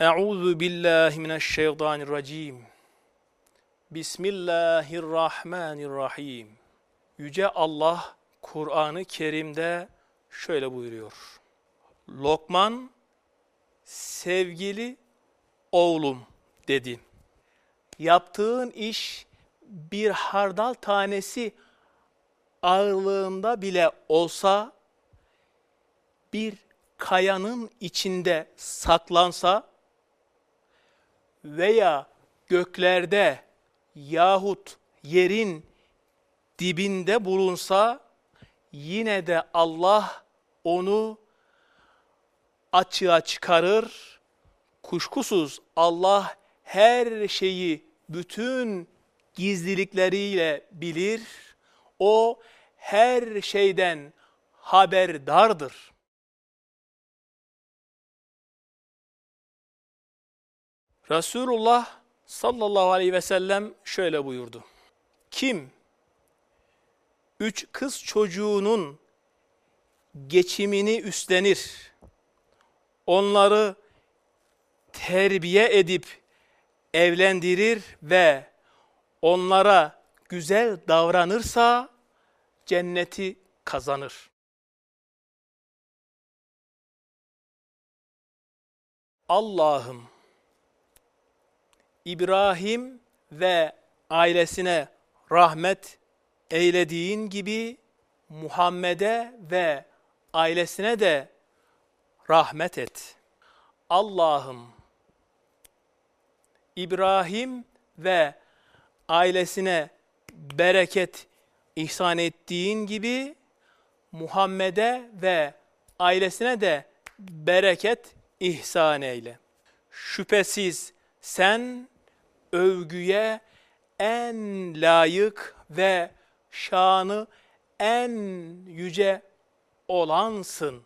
Euzu billahi mineşşeytanirracim. Bismillahirrahmanirrahim. Yüce Allah Kur'an-ı Kerim'de şöyle buyuruyor. Lokman sevgili oğlum dedi. Yaptığın iş bir hardal tanesi ağırlığında bile olsa bir kayanın içinde saklansa veya göklerde yahut yerin dibinde bulunsa yine de Allah onu açığa çıkarır. Kuşkusuz Allah her şeyi bütün gizlilikleriyle bilir. O her şeyden haberdardır. Resulullah sallallahu aleyhi ve sellem şöyle buyurdu. Kim üç kız çocuğunun geçimini üstlenir, onları terbiye edip evlendirir ve onlara güzel davranırsa cenneti kazanır. Allah'ım İbrahim ve ailesine rahmet eylediğin gibi Muhammed'e ve ailesine de rahmet et. Allah'ım İbrahim ve ailesine bereket ihsan ettiğin gibi Muhammed'e ve ailesine de bereket ihsan eyle. Şüphesiz sen övgüye en layık ve şanı en yüce olansın.